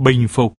bình phục.